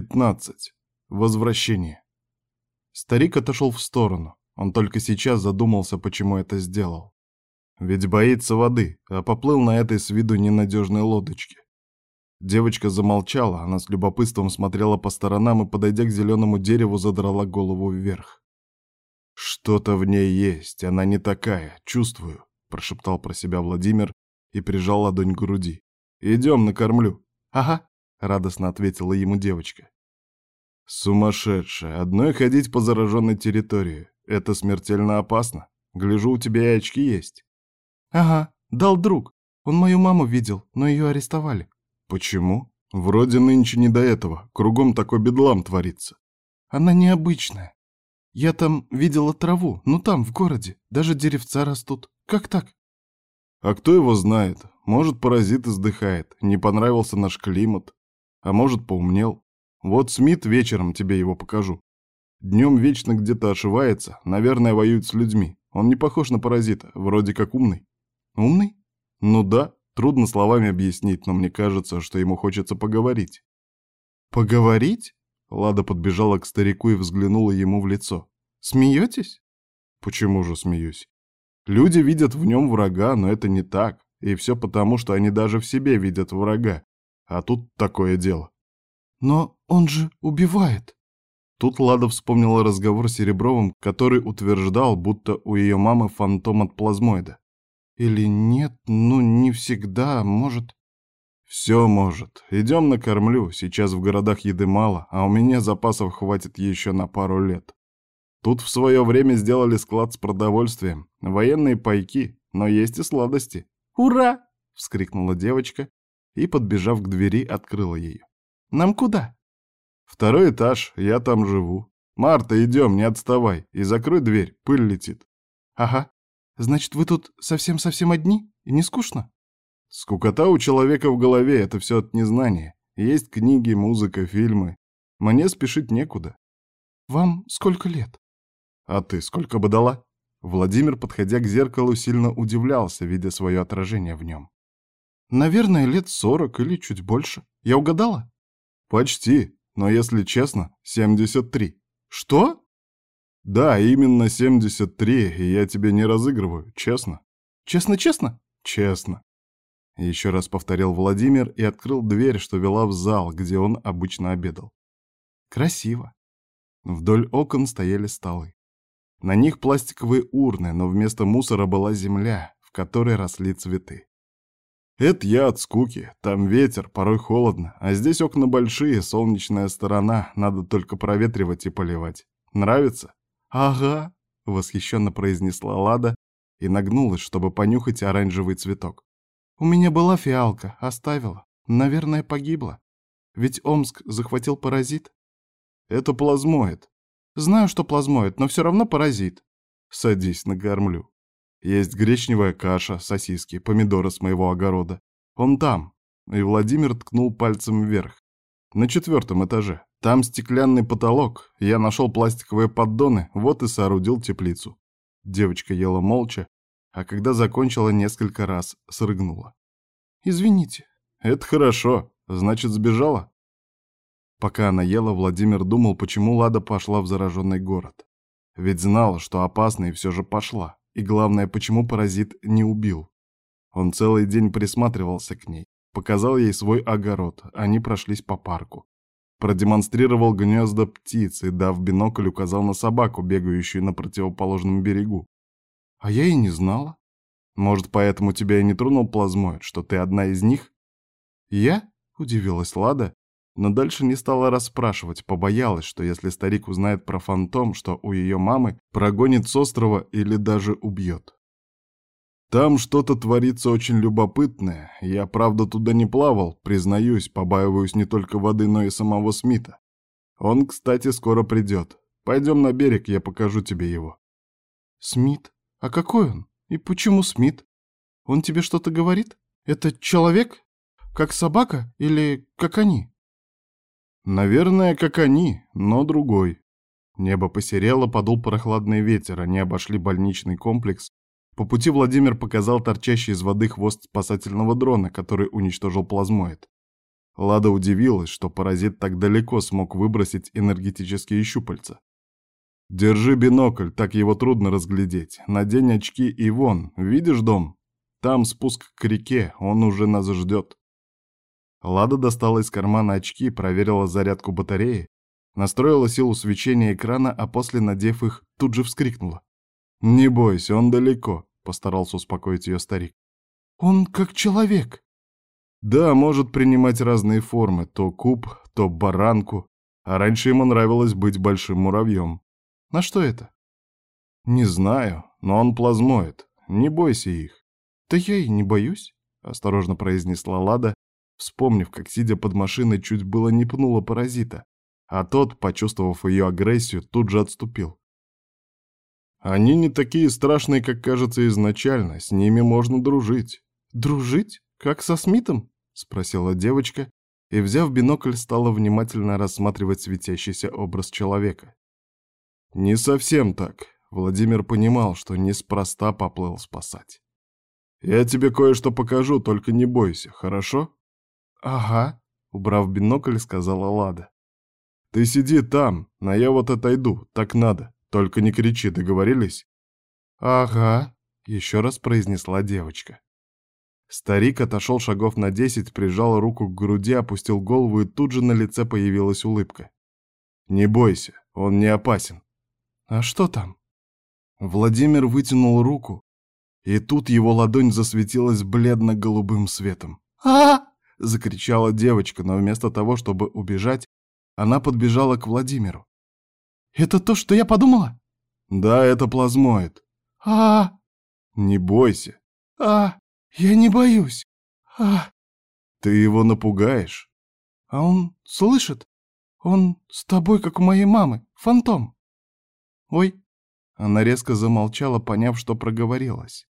15. Возвращение. Старик отошел в сторону. Он только сейчас задумался, почему это сделал. Ведь боится воды, а поплыл на этой с виду ненадежной лодочке. Девочка замолчала, она с любопытством смотрела по сторонам и, подойдя к зеленому дереву, задрала голову вверх. «Что-то в ней есть, она не такая, чувствую», — прошептал про себя Владимир и прижал ладонь к груди. «Идем, накормлю». «Ага», — радостно ответила ему девочка. «Сумасшедшая, одной ходить по зараженной территории. Это смертельно опасно. Гляжу, у тебя и очки есть». «Ага, дал друг. Он мою маму видел, но ее арестовали». «Почему? Вроде нынче не до этого. Кругом такой бедлам творится». «Она необычная. Я там видела траву, ну там, в городе. Даже деревца растут. Как так?» «А кто его знает? Может, паразит издыхает, не понравился наш климат. А может, поумнел. Вот Смит вечером тебе его покажу. Днем вечно где-то ошивается, наверное, воюет с людьми. Он не похож на паразита, вроде как умный». «Умный?» «Ну да, Трудно словами объяснить, но мне кажется, что ему хочется поговорить. «Поговорить?» Лада подбежала к старику и взглянула ему в лицо. «Смеетесь?» «Почему же смеюсь? Люди видят в нем врага, но это не так. И все потому, что они даже в себе видят врага. А тут такое дело». «Но он же убивает». Тут Лада вспомнила разговор с Серебровым, который утверждал, будто у ее мамы фантом от плазмоида. Или нет, ну не всегда, может... Все может. Идем накормлю. Сейчас в городах еды мало, а у меня запасов хватит еще на пару лет. Тут в свое время сделали склад с продовольствием. Военные пайки, но есть и сладости. «Ура!» — вскрикнула девочка и, подбежав к двери, открыла ее. «Нам куда?» «Второй этаж, я там живу. Марта, идем, не отставай, и закрой дверь, пыль летит». «Ага», Значит, вы тут совсем-совсем одни? И не скучно? Скукота у человека в голове — это все от незнания. Есть книги, музыка, фильмы. Мне спешить некуда. Вам сколько лет? А ты сколько бы дала? Владимир, подходя к зеркалу, сильно удивлялся, видя свое отражение в нем. Наверное, лет сорок или чуть больше. Я угадала? Почти, но если честно, 73. Что? Да, именно 73, и я тебе не разыгрываю, честно. Честно-честно? Честно. Еще раз повторил Владимир и открыл дверь, что вела в зал, где он обычно обедал. Красиво. Вдоль окон стояли столы. На них пластиковые урны, но вместо мусора была земля, в которой росли цветы. Это я от скуки. Там ветер, порой холодно, а здесь окна большие, солнечная сторона, надо только проветривать и поливать. Нравится? «Ага», — восхищенно произнесла Лада и нагнулась, чтобы понюхать оранжевый цветок. «У меня была фиалка, оставила. Наверное, погибла. Ведь Омск захватил паразит». «Это плазмоид». «Знаю, что плазмоид, но все равно паразит». «Садись, накормлю. Есть гречневая каша, сосиски, помидоры с моего огорода. Он там». И Владимир ткнул пальцем вверх. На четвертом этаже. Там стеклянный потолок, я нашел пластиковые поддоны, вот и соорудил теплицу. Девочка ела молча, а когда закончила, несколько раз срыгнула. «Извините». «Это хорошо, значит, сбежала?» Пока она ела, Владимир думал, почему Лада пошла в зараженный город. Ведь знала, что опасно, и все же пошла. И главное, почему паразит не убил. Он целый день присматривался к ней, показал ей свой огород, они прошлись по парку. Продемонстрировал гнезда птиц и, дав бинокль, указал на собаку, бегающую на противоположном берегу. А я и не знала. Может, поэтому тебя и не тронул плазмоид, что ты одна из них? Я? Удивилась Лада, но дальше не стала расспрашивать, побоялась, что если старик узнает про фантом, что у ее мамы, прогонит с острова или даже убьет. Там что-то творится очень любопытное. Я, правда, туда не плавал, признаюсь, побаиваюсь не только воды, но и самого Смита. Он, кстати, скоро придет. Пойдем на берег, я покажу тебе его. Смит? А какой он? И почему Смит? Он тебе что-то говорит? Это человек? Как собака или как они? Наверное, как они, но другой. Небо посерело, подул прохладный ветер, они обошли больничный комплекс, по пути Владимир показал торчащий из воды хвост спасательного дрона, который уничтожил плазмоид. Лада удивилась, что паразит так далеко смог выбросить энергетические щупальца. «Держи бинокль, так его трудно разглядеть. Надень очки и вон, видишь дом? Там спуск к реке, он уже нас ждет». Лада достала из кармана очки, проверила зарядку батареи, настроила силу свечения экрана, а после, надев их, тут же вскрикнула. «Не бойся, он далеко», — постарался успокоить ее старик. «Он как человек». «Да, может принимать разные формы, то куб, то баранку, а раньше ему нравилось быть большим муравьем. На что это?» «Не знаю, но он плазмоид, не бойся их». «Да я и не боюсь», — осторожно произнесла Лада, вспомнив, как, сидя под машиной, чуть было не пнула паразита, а тот, почувствовав ее агрессию, тут же отступил. «Они не такие страшные, как кажется изначально, с ними можно дружить». «Дружить? Как со Смитом?» — спросила девочка, и, взяв бинокль, стала внимательно рассматривать светящийся образ человека. «Не совсем так», — Владимир понимал, что неспроста поплыл спасать. «Я тебе кое-что покажу, только не бойся, хорошо?» «Ага», — убрав бинокль, сказала Лада. «Ты сиди там, а я вот отойду, так надо. Только не кричи, договорились?» «Ага», — еще раз произнесла девочка. Старик отошел шагов на десять, прижал руку к груди, опустил голову, и тут же на лице появилась улыбка. «Не бойся, он не опасен». «А что там?» Владимир вытянул руку, и тут его ладонь засветилась бледно-голубым светом. а — закричала девочка, но вместо того, чтобы убежать, она подбежала к Владимиру. «Это то, что я подумала?» «Да, это плазмоид». а «Не бойся». «А, я не боюсь. а «Ты его напугаешь». «А он слышит? Он с тобой, как у моей мамы, фантом». «Ой». Она резко замолчала, поняв, что проговорилась.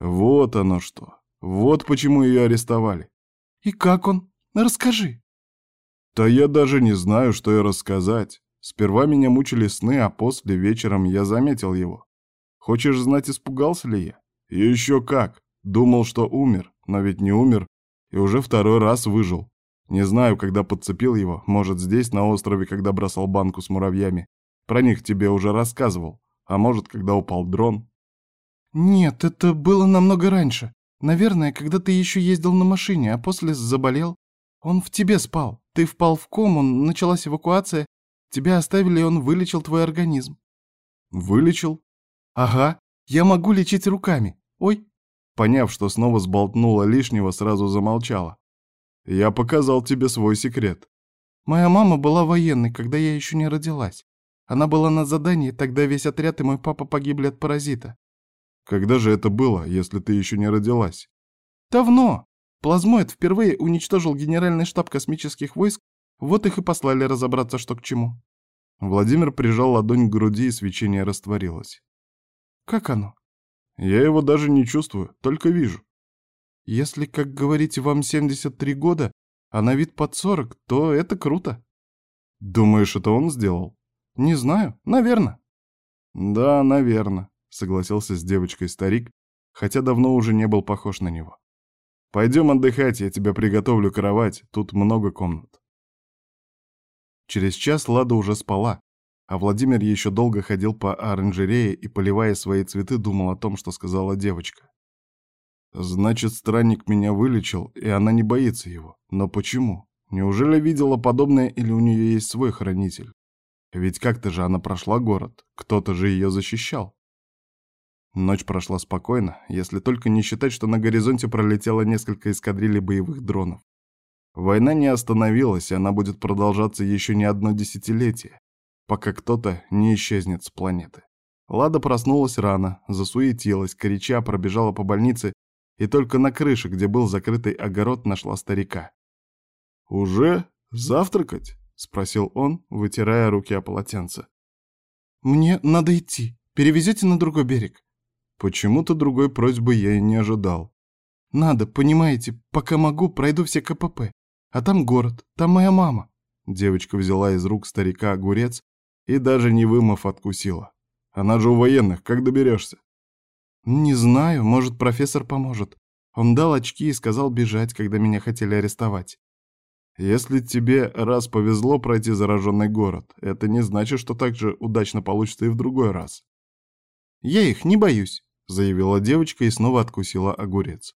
«Вот оно что. Вот почему ее арестовали. «И как он? Расскажи». «Да я даже не знаю, что и рассказать. Сперва меня мучили сны, а после вечером я заметил его. Хочешь знать, испугался ли я? И еще как. Думал, что умер, но ведь не умер, и уже второй раз выжил. Не знаю, когда подцепил его, может, здесь, на острове, когда бросал банку с муравьями. Про них тебе уже рассказывал. А может, когда упал дрон. Нет, это было намного раньше. Наверное, когда ты еще ездил на машине, а после заболел. Он в тебе спал. Ты впал в кому, началась эвакуация. Тебя оставили, и он вылечил твой организм. Вылечил? Ага, я могу лечить руками. Ой. Поняв, что снова сболтнула лишнего, сразу замолчала. Я показал тебе свой секрет. Моя мама была военной, когда я еще не родилась. Она была на задании, тогда весь отряд и мой папа погибли от паразита. Когда же это было, если ты еще не родилась? Давно. Плазмоид впервые уничтожил генеральный штаб космических войск, вот их и послали разобраться, что к чему. Владимир прижал ладонь к груди, и свечение растворилось. Как оно? Я его даже не чувствую, только вижу. Если, как говорите, вам 73 года, а на вид под 40, то это круто. Думаешь, это он сделал? Не знаю, наверное. Да, наверное согласился с девочкой старик, хотя давно уже не был похож на него. Пойдем отдыхать, я тебе приготовлю кровать, тут много комнат. Через час Лада уже спала, а Владимир еще долго ходил по оранжерее и, поливая свои цветы, думал о том, что сказала девочка. Значит, странник меня вылечил, и она не боится его. Но почему? Неужели видела подобное или у нее есть свой хранитель? Ведь как-то же она прошла город, кто-то же ее защищал. Ночь прошла спокойно, если только не считать, что на горизонте пролетело несколько эскадрилей боевых дронов. Война не остановилась, и она будет продолжаться еще не одно десятилетие, пока кто-то не исчезнет с планеты. Лада проснулась рано, засуетилась, крича пробежала по больнице и только на крыше, где был закрытый огород, нашла старика. «Уже? Завтракать?» — спросил он, вытирая руки о полотенце. «Мне надо идти. Перевезете на другой берег?» Почему-то другой просьбы я и не ожидал. Надо, понимаете, пока могу, пройду все КПП. А там город, там моя мама. Девочка взяла из рук старика огурец и даже не вымыв откусила. Она же у военных, как доберешься? Не знаю, может, профессор поможет. Он дал очки и сказал бежать, когда меня хотели арестовать. Если тебе раз повезло пройти зараженный город, это не значит, что так же удачно получится и в другой раз. «Я их не боюсь», — заявила девочка и снова откусила огурец.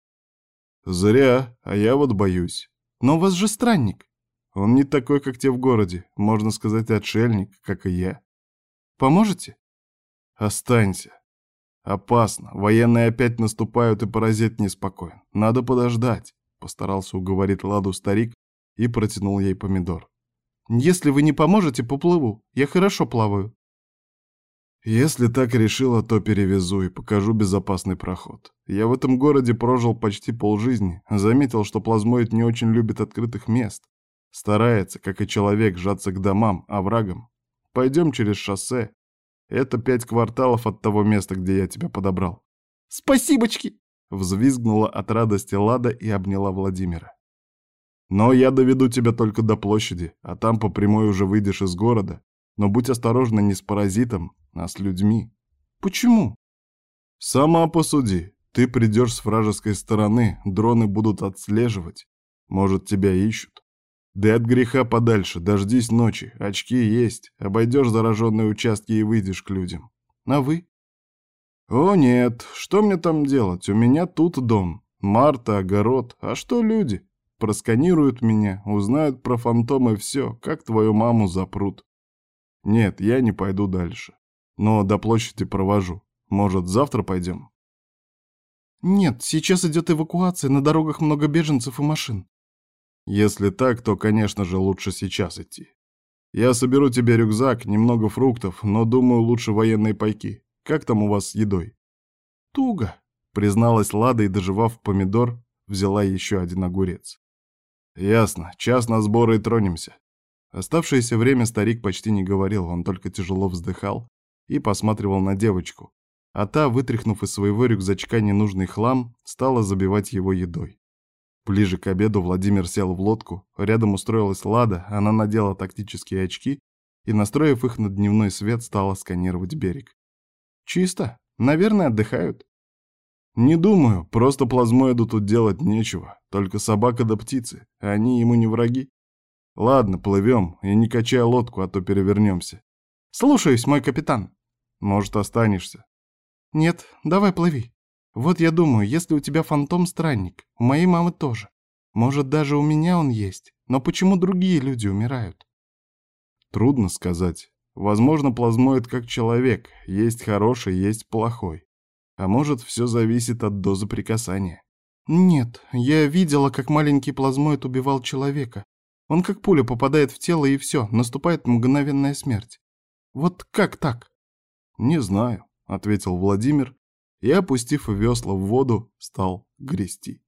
«Зря, а я вот боюсь. Но у вас же странник». «Он не такой, как те в городе, можно сказать, отшельник, как и я». «Поможете?» «Останься. Опасно. Военные опять наступают, и паразит неспокоен. Надо подождать», — постарался уговорить Ладу старик и протянул ей помидор. «Если вы не поможете, поплыву. Я хорошо плаваю». Если так решила, то перевезу и покажу безопасный проход. Я в этом городе прожил почти полжизни, заметил, что плазмоид не очень любит открытых мест. Старается, как и человек, сжаться к домам, оврагам. Пойдем через шоссе. Это пять кварталов от того места, где я тебя подобрал. Спасибочки! Взвизгнула от радости Лада и обняла Владимира. Но я доведу тебя только до площади, а там по прямой уже выйдешь из города. Но будь осторожна не с паразитом, а с людьми. Почему? Сама посуди. Ты придешь с вражеской стороны, дроны будут отслеживать. Может, тебя ищут. Да от греха подальше, дождись ночи, очки есть, обойдешь зараженные участки и выйдешь к людям. А вы? О нет, что мне там делать? У меня тут дом, Марта, огород, а что люди? Просканируют меня, узнают про фантомы все, как твою маму запрут. Нет, я не пойду дальше но до площади провожу. Может, завтра пойдем?» «Нет, сейчас идет эвакуация, на дорогах много беженцев и машин». «Если так, то, конечно же, лучше сейчас идти. Я соберу тебе рюкзак, немного фруктов, но, думаю, лучше военные пайки. Как там у вас с едой?» «Туго», — призналась Лада и, доживав помидор, взяла еще один огурец. «Ясно. Час на сборы и тронемся». Оставшееся время старик почти не говорил, он только тяжело вздыхал и посматривал на девочку, а та, вытряхнув из своего рюкзачка ненужный хлам, стала забивать его едой. Ближе к обеду Владимир сел в лодку, рядом устроилась Лада, она надела тактические очки и, настроив их на дневной свет, стала сканировать берег. «Чисто. Наверное, отдыхают». «Не думаю, просто плазмоиду тут делать нечего, только собака да птицы, а они ему не враги. Ладно, плывем, и не качай лодку, а то перевернемся». «Слушаюсь, мой капитан». Может, останешься? Нет, давай плыви. Вот я думаю, если у тебя фантом-странник, у моей мамы тоже. Может, даже у меня он есть. Но почему другие люди умирают? Трудно сказать. Возможно, плазмоид как человек. Есть хороший, есть плохой. А может, все зависит от дозы прикасания. Нет, я видела, как маленький плазмоид убивал человека. Он как пуля попадает в тело и все, наступает мгновенная смерть. Вот как так? «Не знаю», — ответил Владимир и, опустив весла в воду, стал грести.